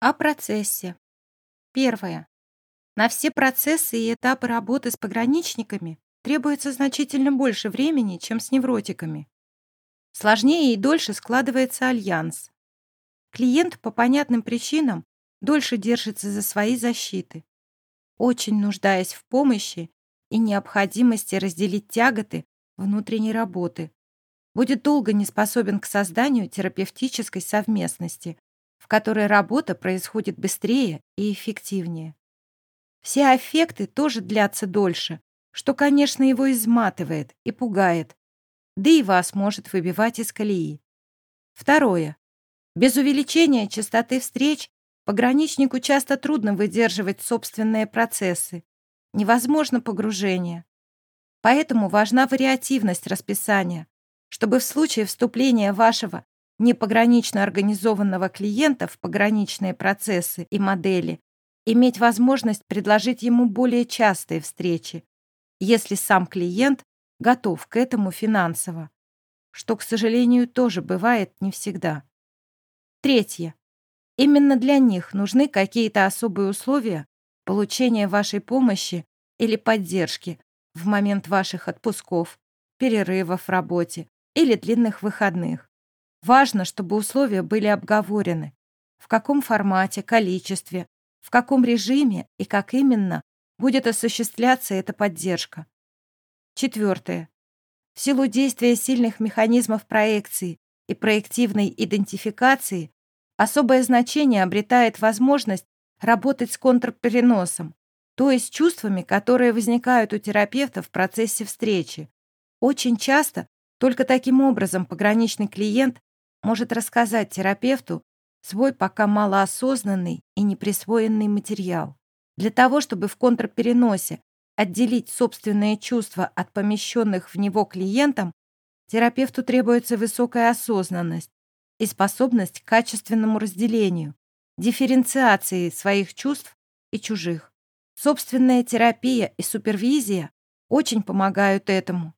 О процессе. Первое. На все процессы и этапы работы с пограничниками требуется значительно больше времени, чем с невротиками. Сложнее и дольше складывается альянс. Клиент по понятным причинам дольше держится за свои защиты, очень нуждаясь в помощи и необходимости разделить тяготы внутренней работы. Будет долго не способен к созданию терапевтической совместности, в которой работа происходит быстрее и эффективнее. Все аффекты тоже длятся дольше, что, конечно, его изматывает и пугает, да и вас может выбивать из колеи. Второе. Без увеличения частоты встреч пограничнику часто трудно выдерживать собственные процессы. Невозможно погружение. Поэтому важна вариативность расписания, чтобы в случае вступления вашего непогранично организованного клиента в пограничные процессы и модели иметь возможность предложить ему более частые встречи, если сам клиент готов к этому финансово, что, к сожалению, тоже бывает не всегда. Третье. Именно для них нужны какие-то особые условия получения вашей помощи или поддержки в момент ваших отпусков, перерывов в работе или длинных выходных. Важно, чтобы условия были обговорены. В каком формате, количестве, в каком режиме и как именно будет осуществляться эта поддержка. Четвертое. В силу действия сильных механизмов проекции и проективной идентификации особое значение обретает возможность работать с контрпереносом, то есть чувствами, которые возникают у терапевта в процессе встречи. Очень часто только таким образом пограничный клиент может рассказать терапевту свой пока малоосознанный и неприсвоенный материал. Для того, чтобы в контрпереносе отделить собственные чувства от помещенных в него клиентам, терапевту требуется высокая осознанность и способность к качественному разделению, дифференциации своих чувств и чужих. Собственная терапия и супервизия очень помогают этому.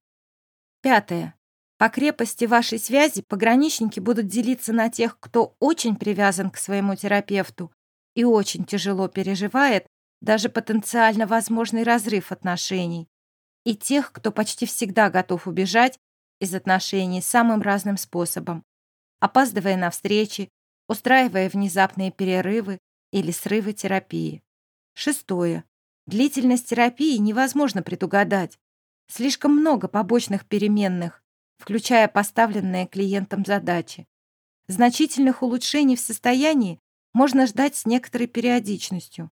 Пятое. По крепости вашей связи пограничники будут делиться на тех, кто очень привязан к своему терапевту и очень тяжело переживает даже потенциально возможный разрыв отношений, и тех, кто почти всегда готов убежать из отношений самым разным способом, опаздывая на встречи, устраивая внезапные перерывы или срывы терапии. Шестое. Длительность терапии невозможно предугадать. Слишком много побочных переменных, включая поставленные клиентам задачи. Значительных улучшений в состоянии можно ждать с некоторой периодичностью.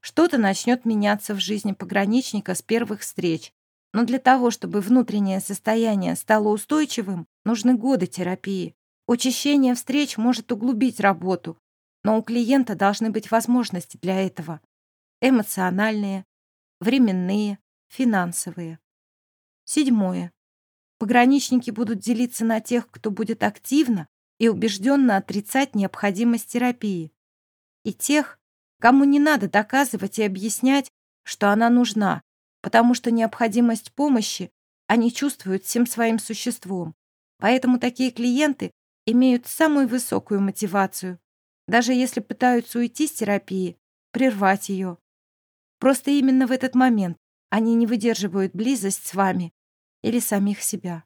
Что-то начнет меняться в жизни пограничника с первых встреч. Но для того, чтобы внутреннее состояние стало устойчивым, нужны годы терапии. Учащение встреч может углубить работу, но у клиента должны быть возможности для этого. Эмоциональные, временные, финансовые. Седьмое. Пограничники будут делиться на тех, кто будет активно и убежденно отрицать необходимость терапии, и тех, кому не надо доказывать и объяснять, что она нужна, потому что необходимость помощи они чувствуют всем своим существом. Поэтому такие клиенты имеют самую высокую мотивацию, даже если пытаются уйти с терапии, прервать ее. Просто именно в этот момент они не выдерживают близость с вами или самих себя.